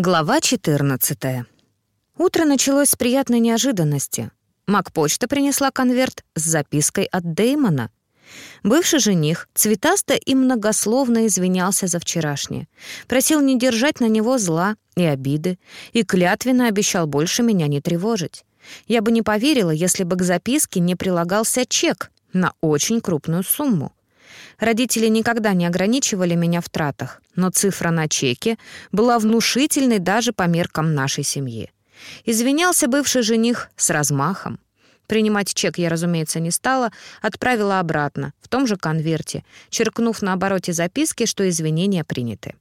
Глава 14. Утро началось с приятной неожиданности. Макпочта принесла конверт с запиской от Дэймона. Бывший жених цветасто и многословно извинялся за вчерашнее. Просил не держать на него зла и обиды, и клятвенно обещал больше меня не тревожить. Я бы не поверила, если бы к записке не прилагался чек на очень крупную сумму. Родители никогда не ограничивали меня в тратах, но цифра на чеке была внушительной даже по меркам нашей семьи. Извинялся бывший жених с размахом. Принимать чек я, разумеется, не стала, отправила обратно, в том же конверте, черкнув на обороте записки, что извинения приняты.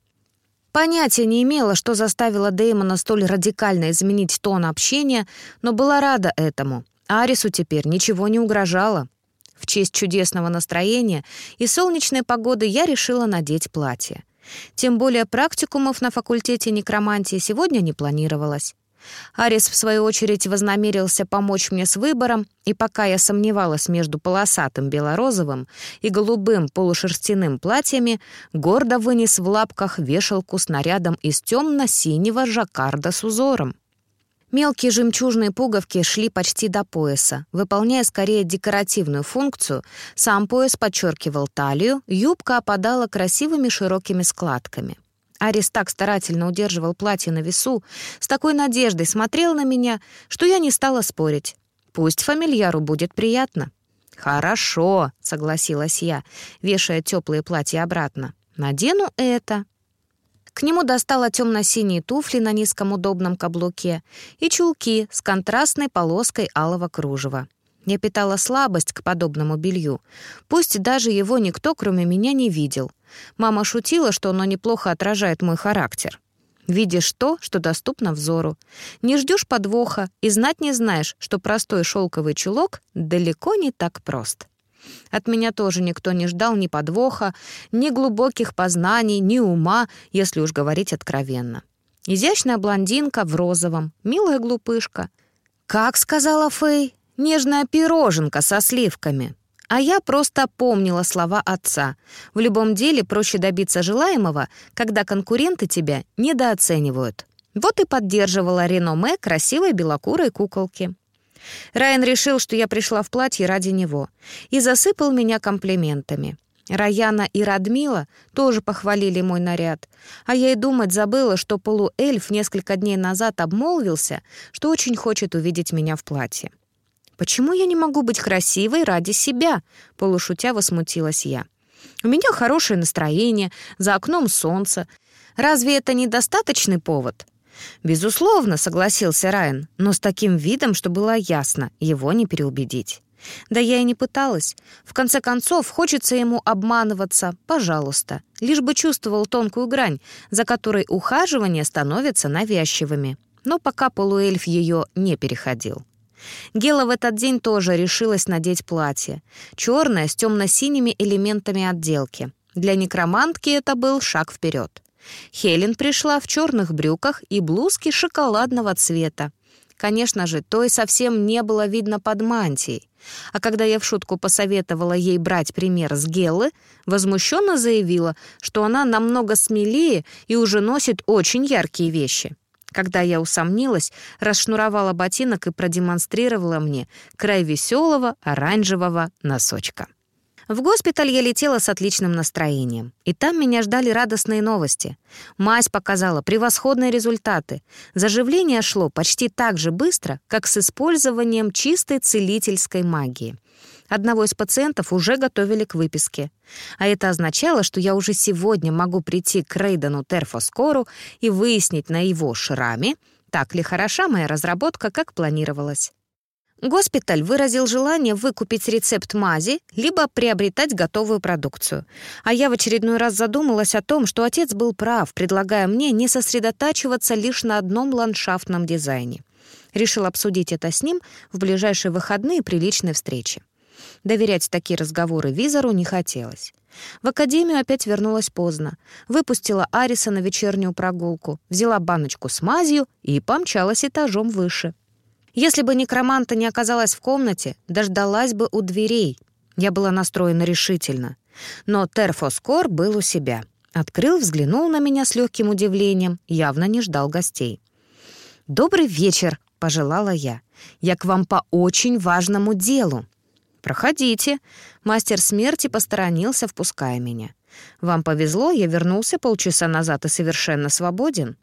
Понятия не имела, что заставило Дэймона столь радикально изменить тон общения, но была рада этому. Арису теперь ничего не угрожало. В честь чудесного настроения и солнечной погоды я решила надеть платье. Тем более практикумов на факультете некромантии сегодня не планировалось. Арис, в свою очередь, вознамерился помочь мне с выбором, и пока я сомневалась между полосатым белорозовым и голубым полушерстяным платьями, гордо вынес в лапках вешалку с нарядом из темно-синего жаккарда с узором. Мелкие жемчужные пуговки шли почти до пояса, выполняя скорее декоративную функцию. Сам пояс подчеркивал талию, юбка опадала красивыми широкими складками. Арис так старательно удерживал платье на весу, с такой надеждой смотрел на меня, что я не стала спорить. Пусть фамильяру будет приятно. «Хорошо», — согласилась я, вешая теплые платья обратно. «Надену это». К нему достала темно-синие туфли на низком удобном каблуке и чулки с контрастной полоской алого кружева. Я питала слабость к подобному белью. Пусть даже его никто, кроме меня, не видел. Мама шутила, что оно неплохо отражает мой характер. Видишь то, что доступно взору. Не ждешь подвоха и знать не знаешь, что простой шелковый чулок далеко не так прост. От меня тоже никто не ждал ни подвоха, ни глубоких познаний, ни ума, если уж говорить откровенно. Изящная блондинка в розовом, милая глупышка. «Как?» — сказала Фэй. «Нежная пироженка со сливками». А я просто помнила слова отца. В любом деле проще добиться желаемого, когда конкуренты тебя недооценивают. Вот и поддерживала реноме красивой белокурой куколки. Райан решил, что я пришла в платье ради него, и засыпал меня комплиментами. Раяна и Радмила тоже похвалили мой наряд, а я и думать забыла, что полуэльф несколько дней назад обмолвился, что очень хочет увидеть меня в платье. «Почему я не могу быть красивой ради себя?» — полушутя возмутилась я. «У меня хорошее настроение, за окном солнце. Разве это недостаточный повод?» «Безусловно», — согласился Райан, но с таким видом, что было ясно, его не переубедить. Да я и не пыталась. В конце концов, хочется ему обманываться, пожалуйста, лишь бы чувствовал тонкую грань, за которой ухаживания становятся навязчивыми. Но пока полуэльф ее не переходил. Гела в этот день тоже решилась надеть платье. Черное с темно-синими элементами отделки. Для некромантки это был шаг вперед. Хелен пришла в черных брюках и блузке шоколадного цвета. Конечно же, той совсем не было видно под мантией. А когда я в шутку посоветовала ей брать пример с Геллы, возмущенно заявила, что она намного смелее и уже носит очень яркие вещи. Когда я усомнилась, расшнуровала ботинок и продемонстрировала мне край веселого оранжевого носочка. В госпиталь я летела с отличным настроением. И там меня ждали радостные новости. Мазь показала превосходные результаты. Заживление шло почти так же быстро, как с использованием чистой целительской магии. Одного из пациентов уже готовили к выписке. А это означало, что я уже сегодня могу прийти к Рейдену Терфоскору и выяснить на его шраме, так ли хороша моя разработка, как планировалось. Госпиталь выразил желание выкупить рецепт мази, либо приобретать готовую продукцию. А я в очередной раз задумалась о том, что отец был прав, предлагая мне не сосредотачиваться лишь на одном ландшафтном дизайне. Решил обсудить это с ним в ближайшие выходные при личной встрече. Доверять такие разговоры визору не хотелось. В академию опять вернулась поздно. Выпустила Ариса на вечернюю прогулку, взяла баночку с мазью и помчалась этажом выше. Если бы некроманта не оказалась в комнате, дождалась бы у дверей. Я была настроена решительно. Но Терфоскор был у себя. Открыл, взглянул на меня с легким удивлением, явно не ждал гостей. «Добрый вечер», — пожелала я. «Я к вам по очень важному делу». «Проходите». Мастер смерти посторонился, впуская меня. «Вам повезло, я вернулся полчаса назад и совершенно свободен».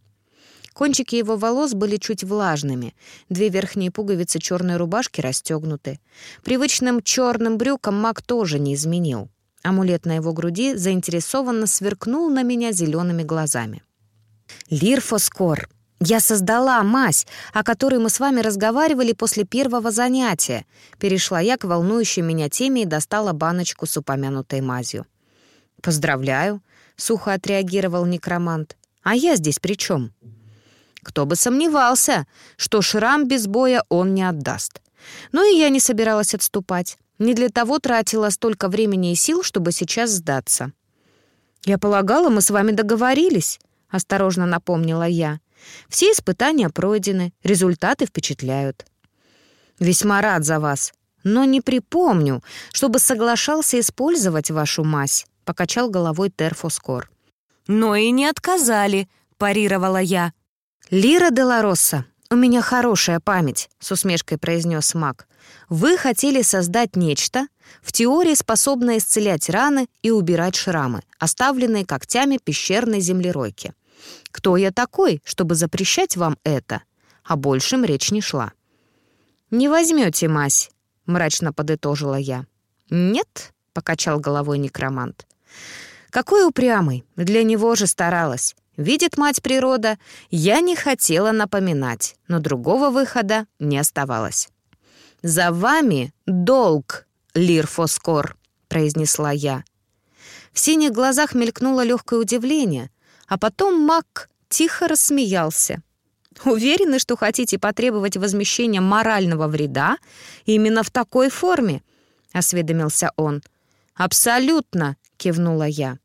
Кончики его волос были чуть влажными, две верхние пуговицы черной рубашки расстегнуты. Привычным черным брюкам маг тоже не изменил. Амулет на его груди заинтересованно сверкнул на меня зелеными глазами. «Лирфоскор, я создала мазь, о которой мы с вами разговаривали после первого занятия. Перешла я к волнующей меня теме и достала баночку с упомянутой мазью. «Поздравляю», — сухо отреагировал некромант. «А я здесь при чем? Кто бы сомневался, что шрам без боя он не отдаст. Но и я не собиралась отступать. Не для того тратила столько времени и сил, чтобы сейчас сдаться. «Я полагала, мы с вами договорились», — осторожно напомнила я. Все испытания пройдены, результаты впечатляют. Весьма рад за вас, но не припомню, чтобы соглашался использовать вашу мазь, покачал головой Терфоскор. Но и не отказали, парировала я. Лира де Ларосса, у меня хорошая память, с усмешкой произнес маг. Вы хотели создать нечто, в теории способное исцелять раны и убирать шрамы, оставленные когтями пещерной землеройки. Кто я такой, чтобы запрещать вам это? О большем речь не шла. «Не возьмете мазь», — мрачно подытожила я. «Нет», — покачал головой некромант. «Какой упрямый, для него же старалась. Видит мать природа, я не хотела напоминать, но другого выхода не оставалось. «За вами долг, Лирфоскор», — произнесла я. В синих глазах мелькнуло легкое удивление, а потом маг тихо рассмеялся. «Уверены, что хотите потребовать возмещения морального вреда именно в такой форме?» — осведомился он. «Абсолютно!» — кивнула я.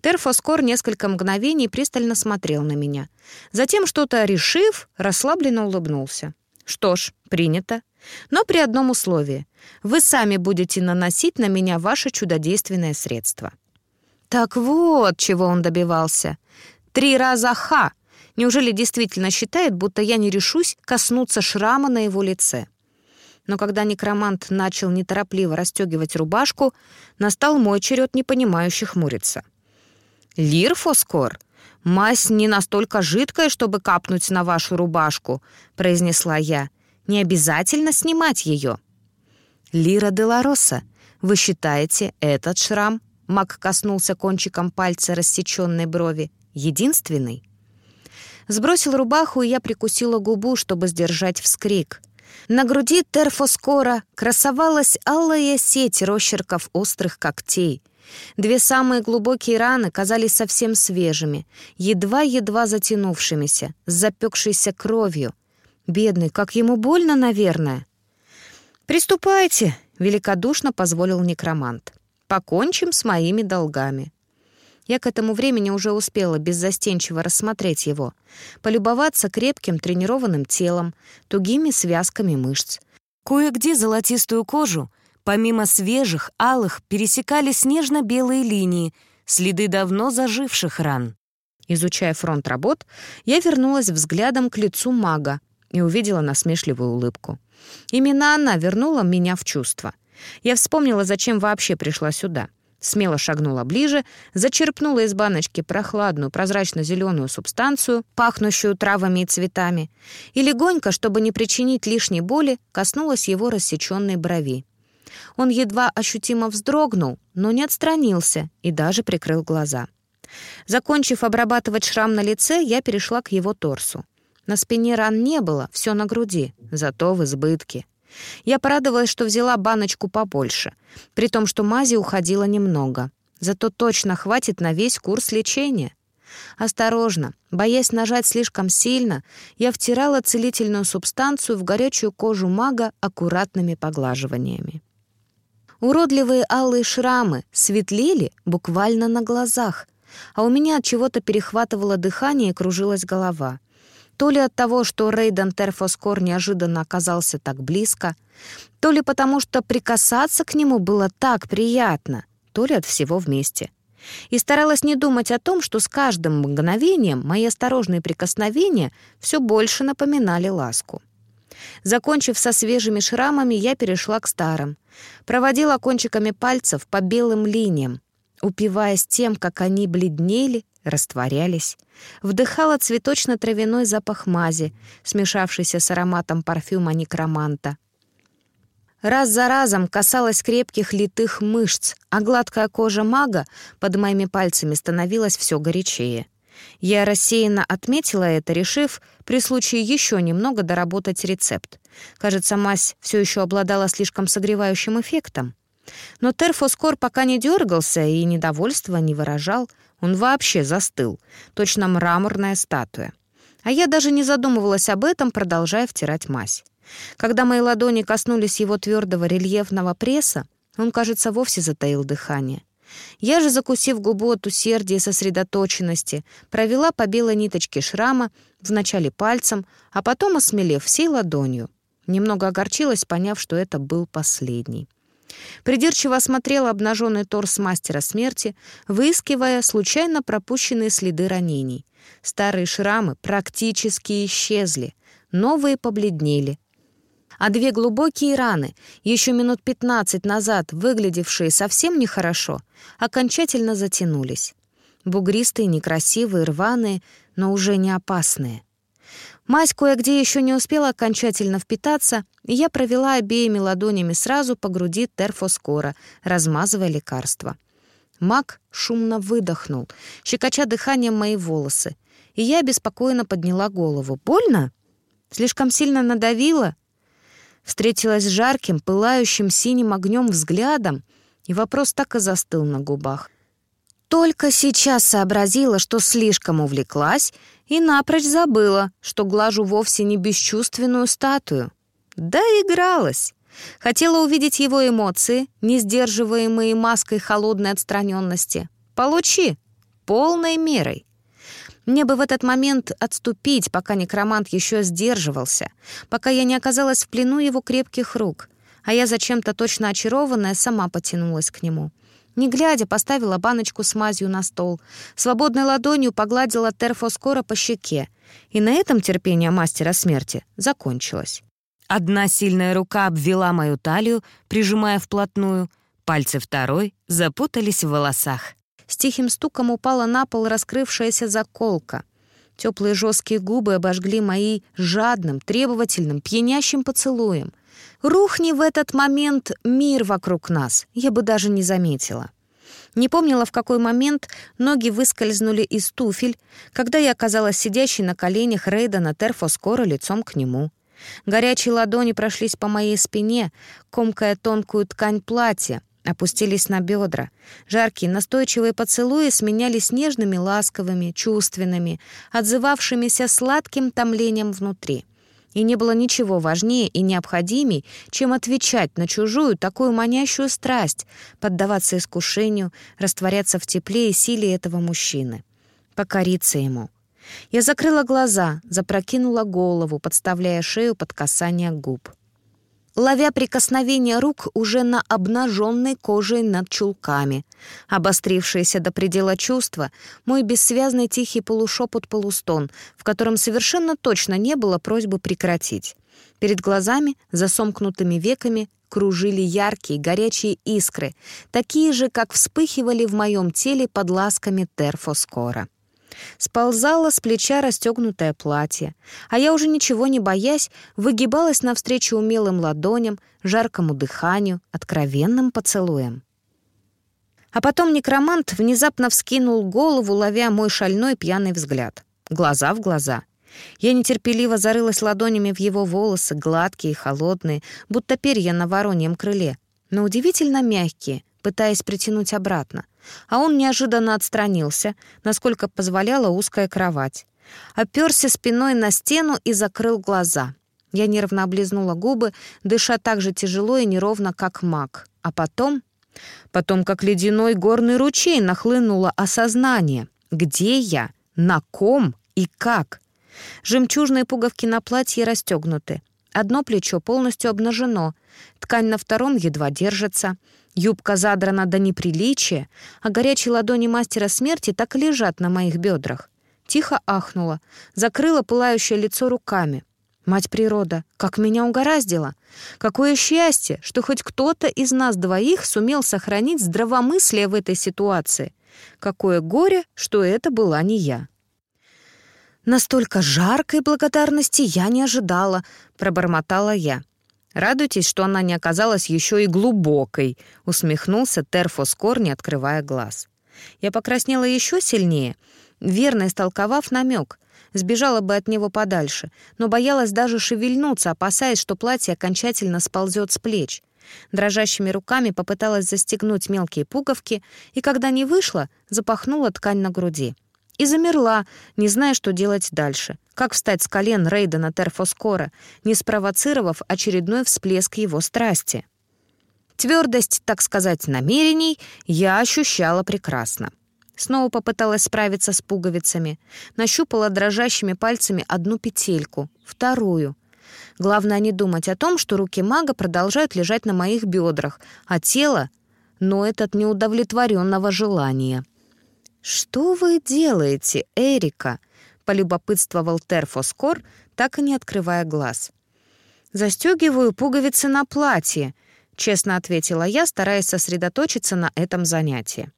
Терфоскор несколько мгновений пристально смотрел на меня. Затем, что-то решив, расслабленно улыбнулся. «Что ж, принято. Но при одном условии. Вы сами будете наносить на меня ваше чудодейственное средство». Так вот, чего он добивался. Три раза ха! Неужели действительно считает, будто я не решусь коснуться шрама на его лице? Но когда некромант начал неторопливо расстегивать рубашку, настал мой черед непонимающе хмуриться. «Лирфоскор, мазь не настолько жидкая, чтобы капнуть на вашу рубашку», — произнесла я. «Не обязательно снимать ее». «Лира де Лароса, вы считаете этот шрам Мак коснулся кончиком пальца рассеченной брови. «Единственный?» Сбросил рубаху, и я прикусила губу, чтобы сдержать вскрик. На груди терфоскора красовалась алая сеть росчерков острых когтей. Две самые глубокие раны казались совсем свежими, едва-едва затянувшимися, с запекшейся кровью. Бедный, как ему больно, наверное. «Приступайте», — великодушно позволил некромант. Покончим с моими долгами». Я к этому времени уже успела беззастенчиво рассмотреть его, полюбоваться крепким тренированным телом, тугими связками мышц. Кое-где золотистую кожу, помимо свежих, алых, пересекали снежно-белые линии, следы давно заживших ран. Изучая фронт работ, я вернулась взглядом к лицу мага и увидела насмешливую улыбку. Именно она вернула меня в чувство. Я вспомнила, зачем вообще пришла сюда. Смело шагнула ближе, зачерпнула из баночки прохладную прозрачно-зеленую субстанцию, пахнущую травами и цветами, и легонько, чтобы не причинить лишней боли, коснулась его рассеченной брови. Он едва ощутимо вздрогнул, но не отстранился и даже прикрыл глаза. Закончив обрабатывать шрам на лице, я перешла к его торсу. На спине ран не было, все на груди, зато в избытке. Я порадовалась, что взяла баночку побольше, при том, что мази уходило немного. Зато точно хватит на весь курс лечения. Осторожно, боясь нажать слишком сильно, я втирала целительную субстанцию в горячую кожу мага аккуратными поглаживаниями. Уродливые алые шрамы светлели буквально на глазах, а у меня от чего-то перехватывало дыхание и кружилась голова — то ли от того, что Рейден Терфоскор неожиданно оказался так близко, то ли потому, что прикасаться к нему было так приятно, то ли от всего вместе. и старалась не думать о том, что с каждым мгновением мои осторожные прикосновения все больше напоминали ласку. Закончив со свежими шрамами, я перешла к старым. Проводила кончиками пальцев по белым линиям, упиваясь тем, как они бледнели, растворялись. Вдыхала цветочно-травяной запах мази, смешавшийся с ароматом парфюма некроманта. Раз за разом касалась крепких литых мышц, а гладкая кожа мага под моими пальцами становилась все горячее. Я рассеянно отметила это, решив при случае еще немного доработать рецепт. Кажется, мазь все еще обладала слишком согревающим эффектом. Но Терфоскор пока не дергался и недовольства не выражал. Он вообще застыл, точно мраморная статуя. А я даже не задумывалась об этом, продолжая втирать мазь. Когда мои ладони коснулись его твердого рельефного пресса, он, кажется, вовсе затаил дыхание. Я же, закусив губу от усердия и сосредоточенности, провела по белой ниточке шрама, вначале пальцем, а потом, осмелев всей ладонью. Немного огорчилась, поняв, что это был последний. Придирчиво осмотрела обнаженный торс мастера смерти, выискивая случайно пропущенные следы ранений. Старые шрамы практически исчезли, новые побледнели, а две глубокие раны, еще минут пятнадцать назад выглядевшие совсем нехорошо, окончательно затянулись. Бугристые, некрасивые, рваные, но уже не опасные. Мазь кое-где еще не успела окончательно впитаться, и я провела обеими ладонями сразу по груди терфоскора, размазывая лекарство. Маг шумно выдохнул, щекоча дыханием мои волосы, и я беспокойно подняла голову. «Больно? Слишком сильно надавила?» Встретилась жарким, пылающим синим огнем взглядом, и вопрос так и застыл на губах. Только сейчас сообразила, что слишком увлеклась, и напрочь забыла, что глажу вовсе не бесчувственную статую. Да игралась. Хотела увидеть его эмоции, не сдерживаемые маской холодной отстраненности. Получи. Полной мерой. Мне бы в этот момент отступить, пока некромант еще сдерживался, пока я не оказалась в плену его крепких рук, а я зачем-то точно очарованная сама потянулась к нему. Не глядя, поставила баночку с мазью на стол, свободной ладонью погладила терфоскора по щеке, и на этом терпение мастера смерти закончилось. Одна сильная рука обвела мою талию, прижимая вплотную, пальцы второй запутались в волосах. С тихим стуком упала на пол раскрывшаяся заколка. Теплые жесткие губы обожгли мои жадным, требовательным, пьянящим поцелуем. Рухни в этот момент мир вокруг нас, я бы даже не заметила. Не помнила, в какой момент ноги выскользнули из туфель, когда я оказалась сидящей на коленях Рейдена Терфоскора лицом к нему. Горячие ладони прошлись по моей спине, комкая тонкую ткань платья, опустились на бедра. Жаркие настойчивые поцелуи сменялись нежными, ласковыми, чувственными, отзывавшимися сладким томлением внутри. И не было ничего важнее и необходимей, чем отвечать на чужую такую манящую страсть, поддаваться искушению, растворяться в тепле и силе этого мужчины. Покориться ему. Я закрыла глаза, запрокинула голову, подставляя шею под касание губ ловя прикосновение рук уже на обнаженной коже над чулками. Обострившееся до предела чувства, мой бессвязный тихий полушепот-полустон, в котором совершенно точно не было просьбы прекратить. Перед глазами, за сомкнутыми веками, кружили яркие горячие искры, такие же, как вспыхивали в моем теле под ласками терфоскора. Сползало с плеча расстегнутое платье, а я уже ничего не боясь, выгибалась навстречу умелым ладоням, жаркому дыханию, откровенным поцелуем. А потом некромант внезапно вскинул голову, ловя мой шальной пьяный взгляд. Глаза в глаза. Я нетерпеливо зарылась ладонями в его волосы, гладкие и холодные, будто перья на вороньем крыле, но удивительно мягкие, пытаясь притянуть обратно а он неожиданно отстранился, насколько позволяла узкая кровать. Оперся спиной на стену и закрыл глаза. Я нервно облизнула губы, дыша так же тяжело и неровно, как маг. А потом... Потом, как ледяной горный ручей, нахлынуло осознание. Где я? На ком? И как? Жемчужные пуговки на платье расстегнуты. Одно плечо полностью обнажено. Ткань на втором едва держится. Юбка задрана до неприличия, а горячие ладони мастера смерти так и лежат на моих бедрах. Тихо ахнула, закрыла пылающее лицо руками. Мать природа, как меня угораздило! Какое счастье, что хоть кто-то из нас двоих сумел сохранить здравомыслие в этой ситуации. Какое горе, что это была не я. «Настолько жаркой благодарности я не ожидала», — пробормотала я. «Радуйтесь, что она не оказалась еще и глубокой», — усмехнулся Терфоскор, не открывая глаз. Я покраснела еще сильнее, верно истолковав намек. Сбежала бы от него подальше, но боялась даже шевельнуться, опасаясь, что платье окончательно сползет с плеч. Дрожащими руками попыталась застегнуть мелкие пуговки, и когда не вышло, запахнула ткань на груди. И замерла, не зная, что делать дальше. Как встать с колен Рейдена Терфоскора, не спровоцировав очередной всплеск его страсти? Твердость, так сказать, намерений я ощущала прекрасно. Снова попыталась справиться с пуговицами. Нащупала дрожащими пальцами одну петельку, вторую. Главное не думать о том, что руки мага продолжают лежать на моих бедрах, а тело ноет от неудовлетворенного желания. «Что вы делаете, Эрика?» — полюбопытствовал Терфоскор, так и не открывая глаз. «Застегиваю пуговицы на платье», — честно ответила я, стараясь сосредоточиться на этом занятии.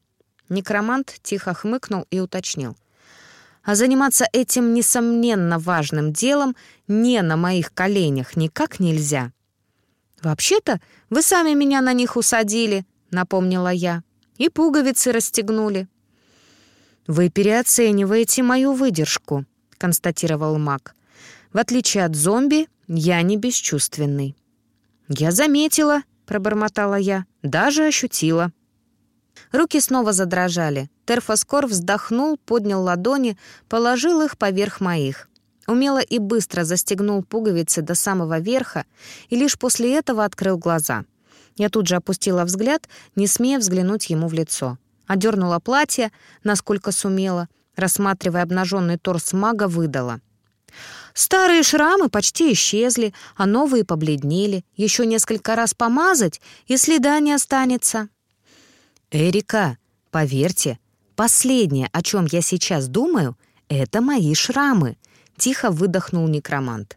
Некромант тихо хмыкнул и уточнил. «А заниматься этим, несомненно, важным делом не на моих коленях никак нельзя». «Вообще-то вы сами меня на них усадили», — напомнила я. «И пуговицы расстегнули». «Вы переоцениваете мою выдержку», — констатировал маг. «В отличие от зомби, я не бесчувственный». «Я заметила», — пробормотала я, — «даже ощутила». Руки снова задрожали. Терфоскор вздохнул, поднял ладони, положил их поверх моих. Умело и быстро застегнул пуговицы до самого верха и лишь после этого открыл глаза. Я тут же опустила взгляд, не смея взглянуть ему в лицо одернула платье, насколько сумела, рассматривая обнаженный торс мага, выдала. Старые шрамы почти исчезли, а новые побледнели. Еще несколько раз помазать, и следа не останется. «Эрика, поверьте, последнее, о чем я сейчас думаю, это мои шрамы», — тихо выдохнул некромант.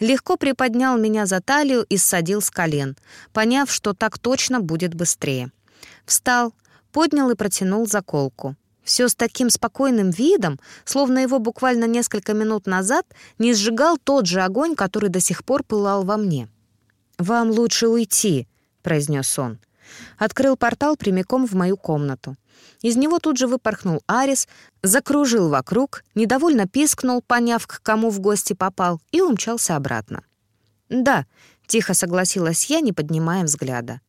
Легко приподнял меня за талию и ссадил с колен, поняв, что так точно будет быстрее. Встал, поднял и протянул заколку. Все с таким спокойным видом, словно его буквально несколько минут назад не сжигал тот же огонь, который до сих пор пылал во мне. «Вам лучше уйти», — произнес он. Открыл портал прямиком в мою комнату. Из него тут же выпорхнул Арис, закружил вокруг, недовольно пискнул, поняв, к кому в гости попал, и умчался обратно. «Да», — тихо согласилась я, не поднимая взгляда.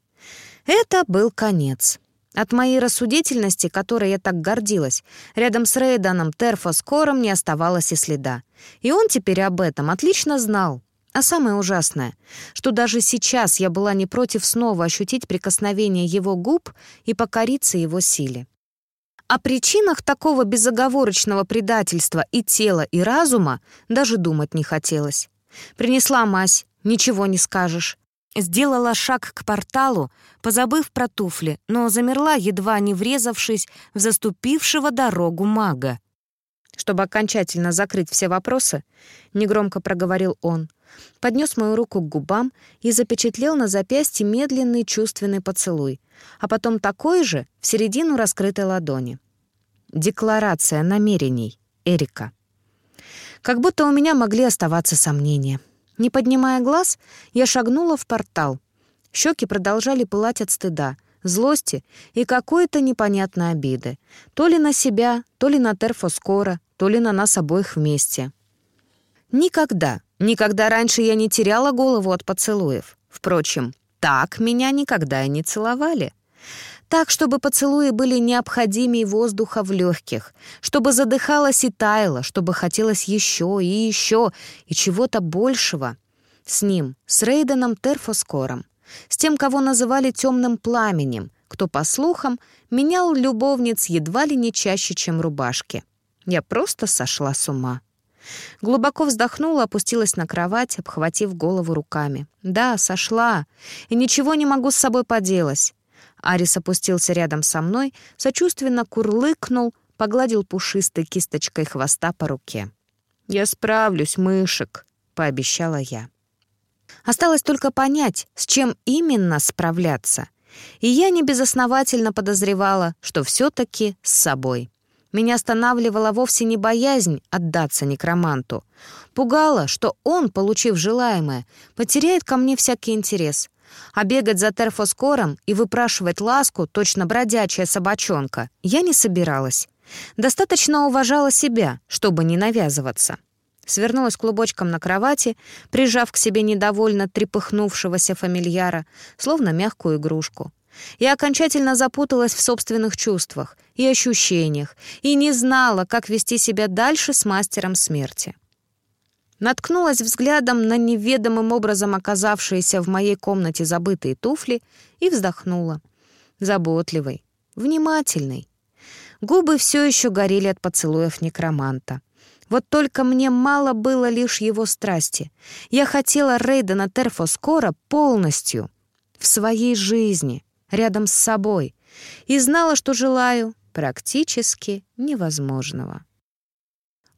Это был конец. От моей рассудительности, которой я так гордилась, рядом с Рейданом Терфоскором не оставалось и следа. И он теперь об этом отлично знал. А самое ужасное, что даже сейчас я была не против снова ощутить прикосновение его губ и покориться его силе. О причинах такого безоговорочного предательства и тела, и разума даже думать не хотелось. Принесла мазь, ничего не скажешь. Сделала шаг к порталу, позабыв про туфли, но замерла, едва не врезавшись в заступившего дорогу мага. Чтобы окончательно закрыть все вопросы, негромко проговорил он, поднес мою руку к губам и запечатлел на запястье медленный чувственный поцелуй, а потом такой же в середину раскрытой ладони. Декларация намерений. Эрика. Как будто у меня могли оставаться сомнения. Не поднимая глаз, я шагнула в портал. Щеки продолжали пылать от стыда, злости и какой-то непонятной обиды. То ли на себя, то ли на Терфоскора, то ли на нас обоих вместе. Никогда, никогда раньше я не теряла голову от поцелуев. Впрочем, так меня никогда и не целовали. Так, чтобы поцелуи были необходимей воздуха в легких, чтобы задыхалась и таяла, чтобы хотелось еще и еще, и чего-то большего. С ним, с Рейденом Терфоскором, с тем, кого называли темным пламенем, кто, по слухам, менял любовниц едва ли не чаще, чем рубашки. Я просто сошла с ума. Глубоко вздохнула, опустилась на кровать, обхватив голову руками. «Да, сошла. И ничего не могу с собой поделать. Арис опустился рядом со мной, сочувственно курлыкнул, погладил пушистой кисточкой хвоста по руке. «Я справлюсь, мышек», — пообещала я. Осталось только понять, с чем именно справляться. И я небезосновательно подозревала, что все таки с собой. Меня останавливала вовсе не боязнь отдаться некроманту. Пугало, что он, получив желаемое, потеряет ко мне всякий интерес. А бегать за терфоскором и выпрашивать ласку, точно бродячая собачонка, я не собиралась. Достаточно уважала себя, чтобы не навязываться. Свернулась клубочком на кровати, прижав к себе недовольно трепыхнувшегося фамильяра, словно мягкую игрушку. Я окончательно запуталась в собственных чувствах и ощущениях и не знала, как вести себя дальше с мастером смерти. Наткнулась взглядом на неведомым образом оказавшиеся в моей комнате забытые туфли и вздохнула. Заботливый, внимательный. Губы все еще горели от поцелуев некроманта. Вот только мне мало было лишь его страсти. Я хотела Рейдена Терфоскора полностью, в своей жизни, рядом с собой, и знала, что желаю практически невозможного.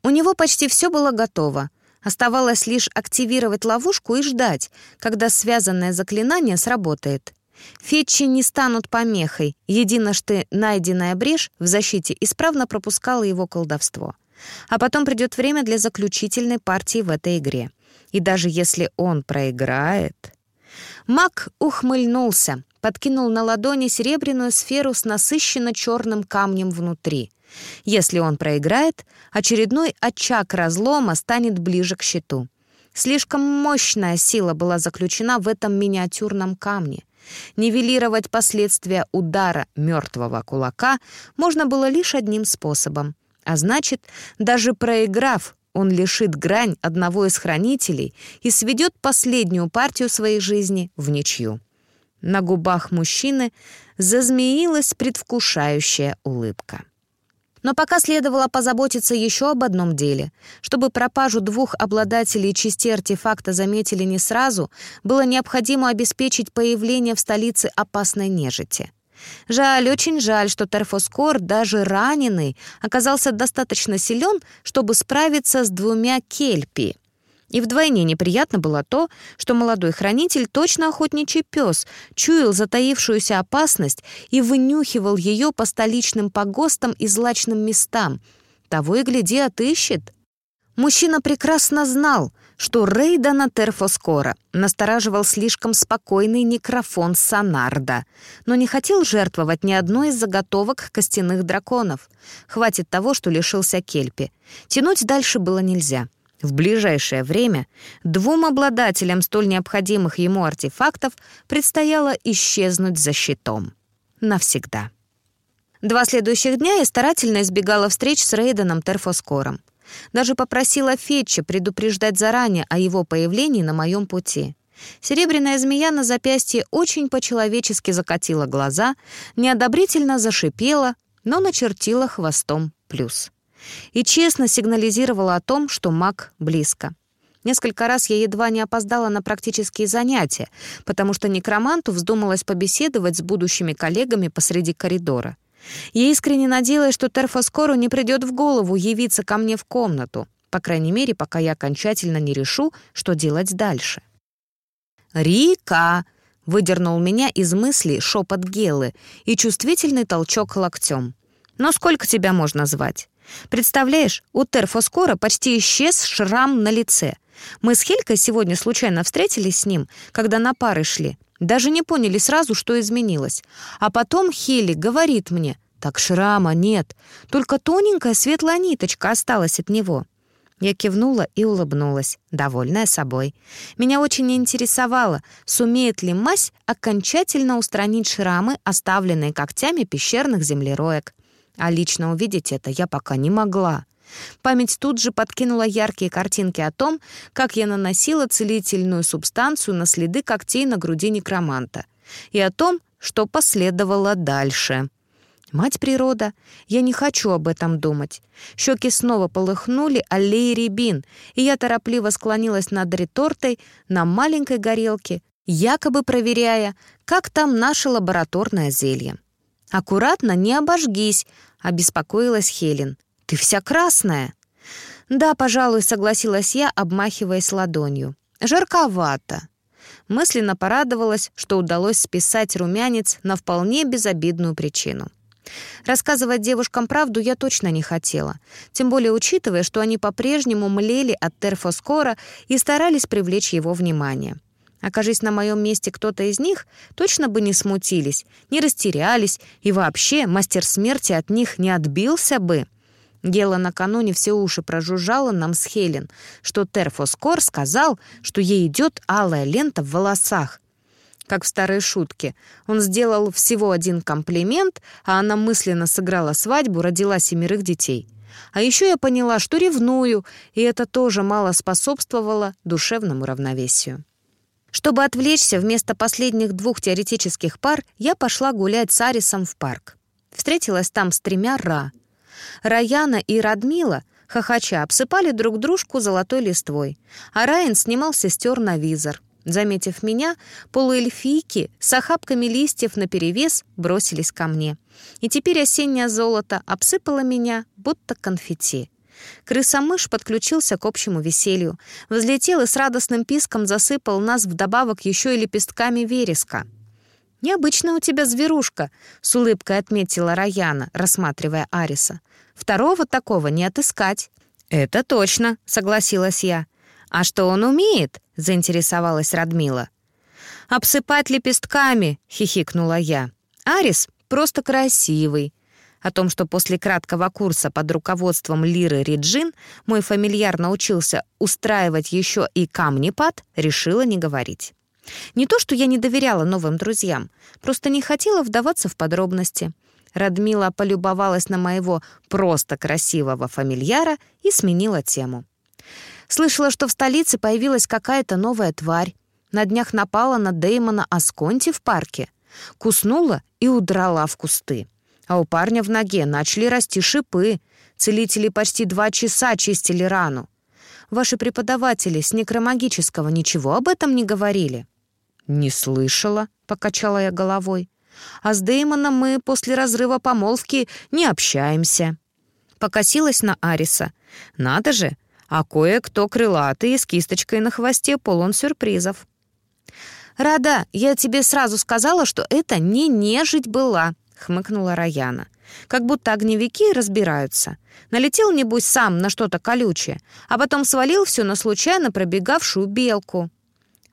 У него почти все было готово. Оставалось лишь активировать ловушку и ждать, когда связанное заклинание сработает. Фетчи не станут помехой, единожды найденная брешь в защите исправно пропускала его колдовство. А потом придет время для заключительной партии в этой игре. И даже если он проиграет... Мак ухмыльнулся, подкинул на ладони серебряную сферу с насыщенно черным камнем внутри. Если он проиграет, очередной очаг разлома станет ближе к щиту. Слишком мощная сила была заключена в этом миниатюрном камне. Нивелировать последствия удара мертвого кулака можно было лишь одним способом. А значит, даже проиграв, он лишит грань одного из хранителей и сведет последнюю партию своей жизни в ничью. На губах мужчины зазмеилась предвкушающая улыбка. Но пока следовало позаботиться еще об одном деле. Чтобы пропажу двух обладателей части артефакта заметили не сразу, было необходимо обеспечить появление в столице опасной нежити. Жаль, очень жаль, что Терфоскор, даже раненый, оказался достаточно силен, чтобы справиться с двумя кельпи. И вдвойне неприятно было то, что молодой хранитель, точно охотничий пес, чуял затаившуюся опасность и вынюхивал ее по столичным погостам и злачным местам. Того и гляди, отыщет. Мужчина прекрасно знал, что Рейдана Терфоскора настораживал слишком спокойный некрофон Санарда, но не хотел жертвовать ни одной из заготовок костяных драконов. Хватит того, что лишился Кельпи. Тянуть дальше было нельзя. В ближайшее время двум обладателям столь необходимых ему артефактов предстояло исчезнуть за щитом. Навсегда. Два следующих дня я старательно избегала встреч с Рейденом Терфоскором. Даже попросила Фетча предупреждать заранее о его появлении на моем пути. Серебряная змея на запястье очень по-человечески закатила глаза, неодобрительно зашипела, но начертила хвостом плюс и честно сигнализировала о том, что маг близко. Несколько раз я едва не опоздала на практические занятия, потому что некроманту вздумалось побеседовать с будущими коллегами посреди коридора. Я искренне надеялась, что Терфоскору не придет в голову явиться ко мне в комнату, по крайней мере, пока я окончательно не решу, что делать дальше. «Рика!» — выдернул меня из мыслей шепот Гелы и чувствительный толчок локтем. «Но сколько тебя можно звать? Представляешь, у Терфоскора почти исчез шрам на лице. Мы с Хелькой сегодня случайно встретились с ним, когда на пары шли. Даже не поняли сразу, что изменилось. А потом Хели говорит мне, так шрама нет, только тоненькая светлая ниточка осталась от него. Я кивнула и улыбнулась, довольная собой. Меня очень интересовало, сумеет ли мазь окончательно устранить шрамы, оставленные когтями пещерных землероек. А лично увидеть это я пока не могла. Память тут же подкинула яркие картинки о том, как я наносила целительную субстанцию на следы когтей на груди некроманта, и о том, что последовало дальше. Мать природа, я не хочу об этом думать. Щеки снова полыхнули аллеи рябин, и я торопливо склонилась над ретортой на маленькой горелке якобы проверяя, как там наше лабораторное зелье. «Аккуратно, не обожгись», — обеспокоилась Хелен. «Ты вся красная». «Да, пожалуй», — согласилась я, обмахиваясь ладонью. «Жарковато». Мысленно порадовалась, что удалось списать румянец на вполне безобидную причину. Рассказывать девушкам правду я точно не хотела, тем более учитывая, что они по-прежнему млели от терфоскора и старались привлечь его внимание. Окажись на моем месте кто-то из них, точно бы не смутились, не растерялись, и вообще мастер смерти от них не отбился бы. Гела накануне все уши прожужжала нам с Хелен, что Терфоскор сказал, что ей идет алая лента в волосах. Как в старой шутке. Он сделал всего один комплимент, а она мысленно сыграла свадьбу, родила семерых детей. А еще я поняла, что ревную, и это тоже мало способствовало душевному равновесию. Чтобы отвлечься, вместо последних двух теоретических пар я пошла гулять с Арисом в парк. Встретилась там с тремя Ра. Раяна и Радмила, хохоча, обсыпали друг дружку золотой листвой, а Райан снимал сестер на визор. Заметив меня, полуэльфийки с охапками листьев наперевес бросились ко мне. И теперь осеннее золото обсыпало меня, будто конфетти. Крыса-мышь подключился к общему веселью, взлетел и с радостным писком засыпал нас вдобавок еще и лепестками вереска. «Необычная у тебя зверушка», — с улыбкой отметила Раяна, рассматривая Ариса. «Второго такого не отыскать». «Это точно», — согласилась я. «А что он умеет?» — заинтересовалась Радмила. «Обсыпать лепестками», — хихикнула я. «Арис просто красивый». О том, что после краткого курса под руководством Лиры Риджин мой фамильяр научился устраивать еще и камнепад, решила не говорить. Не то, что я не доверяла новым друзьям, просто не хотела вдаваться в подробности. Радмила полюбовалась на моего просто красивого фамильяра и сменила тему. Слышала, что в столице появилась какая-то новая тварь. На днях напала на Дэймона Асконти в парке. Куснула и удрала в кусты. А у парня в ноге начали расти шипы. Целители почти два часа чистили рану. Ваши преподаватели с некромагического ничего об этом не говорили?» «Не слышала», — покачала я головой. «А с Дэймоном мы после разрыва помолвки не общаемся». Покосилась на Ариса. «Надо же, а кое-кто крылатый с кисточкой на хвосте полон сюрпризов». «Рада, я тебе сразу сказала, что это не нежить была», — хмыкнула Раяна. «Как будто огневики разбираются. Налетел, небось, сам на что-то колючее, а потом свалил все на случайно пробегавшую белку».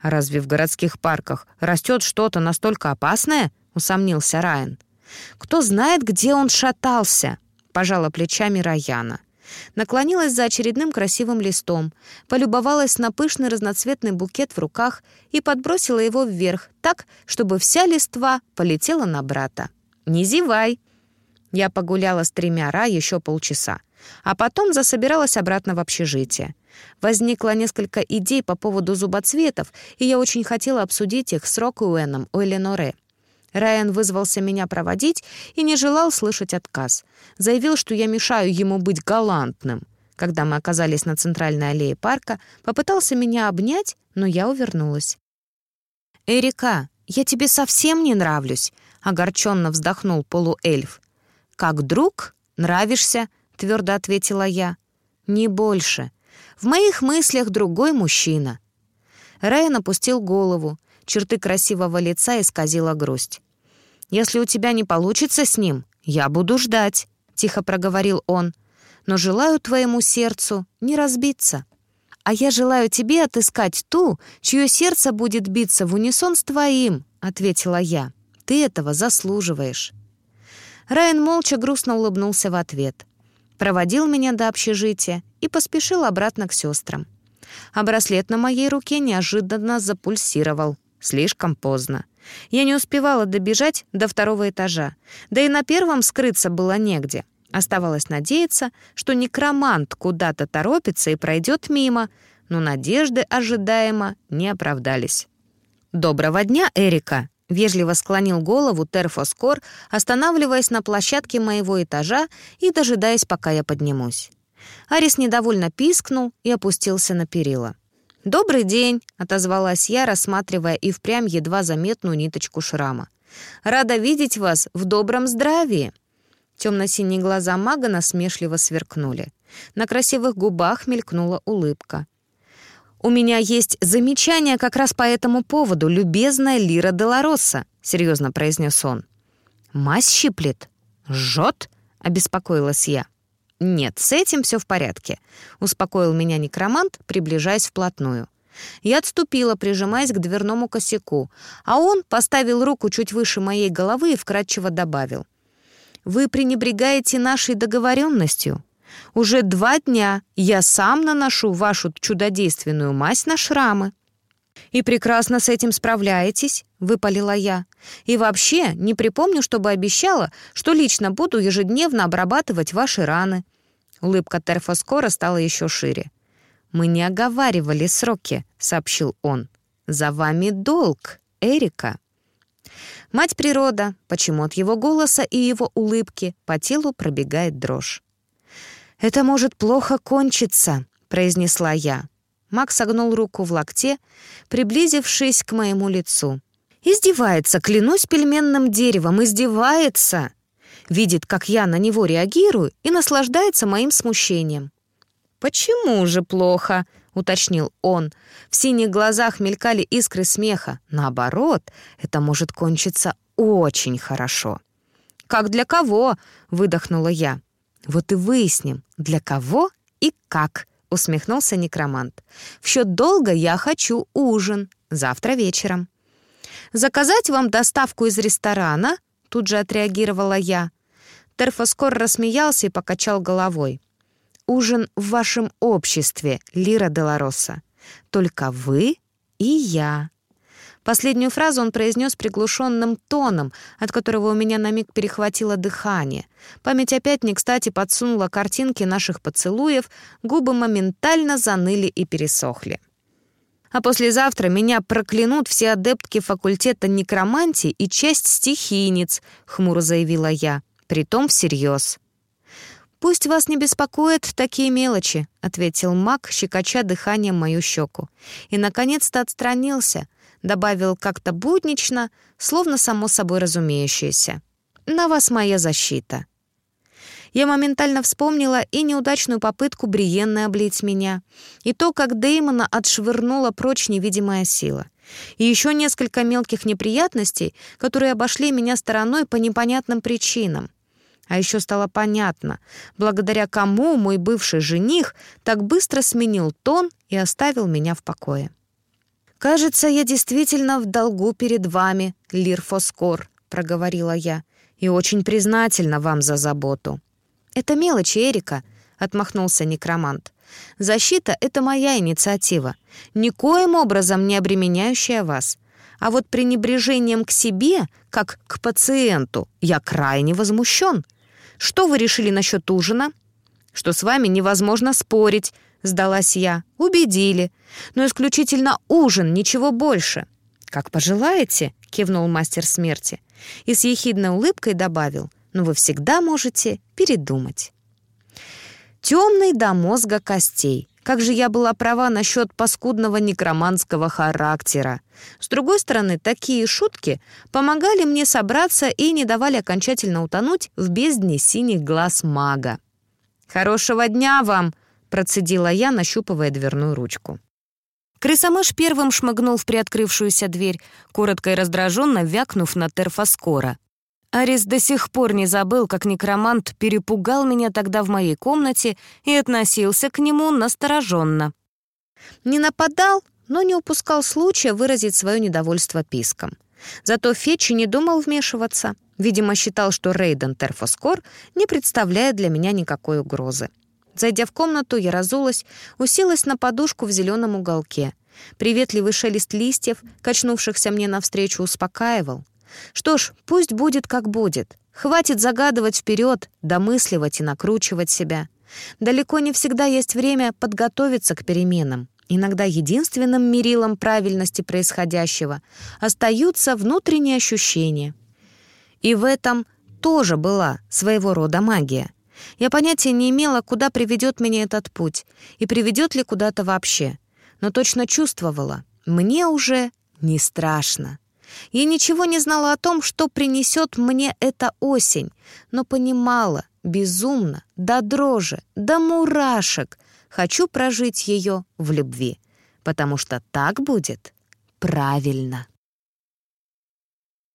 «А разве в городских парках растет что-то настолько опасное?» — усомнился Райан. «Кто знает, где он шатался?» — пожала плечами Раяна. Наклонилась за очередным красивым листом, полюбовалась на пышный разноцветный букет в руках и подбросила его вверх так, чтобы вся листва полетела на брата. «Не зевай!» Я погуляла с тремя Ра еще полчаса, а потом засобиралась обратно в общежитие. Возникло несколько идей по поводу зубоцветов, и я очень хотела обсудить их с Рокуэном у Эленоре. Райан вызвался меня проводить и не желал слышать отказ. Заявил, что я мешаю ему быть галантным. Когда мы оказались на центральной аллее парка, попытался меня обнять, но я увернулась. «Эрика, я тебе совсем не нравлюсь», — огорченно вздохнул полуэльф. «Как друг? Нравишься?» — твердо ответила я. «Не больше. В моих мыслях другой мужчина». Райан опустил голову, черты красивого лица исказила грусть. «Если у тебя не получится с ним, я буду ждать», — тихо проговорил он. «Но желаю твоему сердцу не разбиться. А я желаю тебе отыскать ту, чье сердце будет биться в унисон с твоим», — ответила я. «Ты этого заслуживаешь». Райан молча грустно улыбнулся в ответ проводил меня до общежития и поспешил обратно к сестрам. А браслет на моей руке неожиданно запульсировал. Слишком поздно. Я не успевала добежать до второго этажа. Да и на первом скрыться было негде. Оставалось надеяться, что некромант куда-то торопится и пройдет мимо, но надежды ожидаемо не оправдались. «Доброго дня, Эрика!» Вежливо склонил голову Терфоскор, останавливаясь на площадке моего этажа и дожидаясь, пока я поднимусь. Арис недовольно пискнул и опустился на перила. «Добрый день», — отозвалась я, рассматривая и впрямь едва заметную ниточку шрама. «Рада видеть вас в добром здравии». Темно-синие глаза мага насмешливо сверкнули. На красивых губах мелькнула улыбка. «У меня есть замечание как раз по этому поводу, любезная Лира Делароса», — серьезно произнес он. «Мазь щиплет? Жжет?» — обеспокоилась я. «Нет, с этим все в порядке», — успокоил меня некромант, приближаясь вплотную. Я отступила, прижимаясь к дверному косяку, а он поставил руку чуть выше моей головы и вкратчиво добавил. «Вы пренебрегаете нашей договоренностью. Уже два дня я сам наношу вашу чудодейственную мазь на шрамы». «И прекрасно с этим справляетесь», — выпалила я. «И вообще не припомню, чтобы обещала, что лично буду ежедневно обрабатывать ваши раны». Улыбка Терфоскора стала еще шире. «Мы не оговаривали сроки», — сообщил он. «За вами долг, Эрика». Мать природа, почему от его голоса и его улыбки по телу пробегает дрожь. «Это может плохо кончиться», — произнесла я. Макс согнул руку в локте, приблизившись к моему лицу. «Издевается, клянусь пельменным деревом, издевается!» Видит, как я на него реагирую и наслаждается моим смущением. «Почему же плохо?» — уточнил он. В синих глазах мелькали искры смеха. «Наоборот, это может кончиться очень хорошо». «Как для кого?» — выдохнула я. «Вот и выясним, для кого и как», — усмехнулся некромант. «В счет долга я хочу ужин. Завтра вечером». «Заказать вам доставку из ресторана?» — тут же отреагировала я. Терфоскор рассмеялся и покачал головой. «Ужин в вашем обществе, Лира Делароса. Только вы и я». Последнюю фразу он произнес приглушенным тоном, от которого у меня на миг перехватило дыхание. Память опять не кстати подсунула картинки наших поцелуев, губы моментально заныли и пересохли. А послезавтра меня проклянут все адептки факультета некромантии и часть стихийниц, хмуро заявила я, притом всерьез. «Пусть вас не беспокоят такие мелочи», — ответил маг, щекоча дыханием мою щеку. И, наконец-то, отстранился — добавил как-то буднично, словно само собой разумеющееся. «На вас моя защита». Я моментально вспомнила и неудачную попытку Бриенны облить меня, и то, как Деймона отшвырнула прочь невидимая сила, и еще несколько мелких неприятностей, которые обошли меня стороной по непонятным причинам. А еще стало понятно, благодаря кому мой бывший жених так быстро сменил тон и оставил меня в покое. «Кажется, я действительно в долгу перед вами, Лир Фоскор», — проговорила я, «и очень признательна вам за заботу». «Это мелочи, Эрика», — отмахнулся некромант. «Защита — это моя инициатива, никоим образом не обременяющая вас. А вот пренебрежением к себе, как к пациенту, я крайне возмущен. Что вы решили насчет ужина?» «Что с вами невозможно спорить», — сдалась я. «Убедили. Но исключительно ужин, ничего больше». «Как пожелаете», — кивнул мастер смерти. И с ехидной улыбкой добавил, «но вы всегда можете передумать». Темный до мозга костей. Как же я была права насчет паскудного некроманского характера. С другой стороны, такие шутки помогали мне собраться и не давали окончательно утонуть в бездне синих глаз мага. «Хорошего дня вам!» Процедила я, нащупывая дверную ручку. Крысомыш первым шмыгнул в приоткрывшуюся дверь, коротко и раздраженно вякнув на терфоскора. Арис до сих пор не забыл, как некромант перепугал меня тогда в моей комнате и относился к нему настороженно. Не нападал, но не упускал случая выразить свое недовольство писком. Зато Фетчи не думал вмешиваться. Видимо, считал, что Рейден Терфоскор не представляет для меня никакой угрозы. Зайдя в комнату, я разулась, уселась на подушку в зеленом уголке. Приветливый шелест листьев, качнувшихся мне навстречу, успокаивал. Что ж, пусть будет как будет. Хватит загадывать вперед, домысливать и накручивать себя. Далеко не всегда есть время подготовиться к переменам. Иногда единственным мерилом правильности происходящего остаются внутренние ощущения. И в этом тоже была своего рода магия — я понятия не имела, куда приведет меня этот путь, и приведет ли куда-то вообще. но точно чувствовала, мне уже не страшно. Я ничего не знала о том, что принесет мне эта осень, но понимала, безумно, до дрожи, до мурашек, хочу прожить ее в любви, потому что так будет правильно.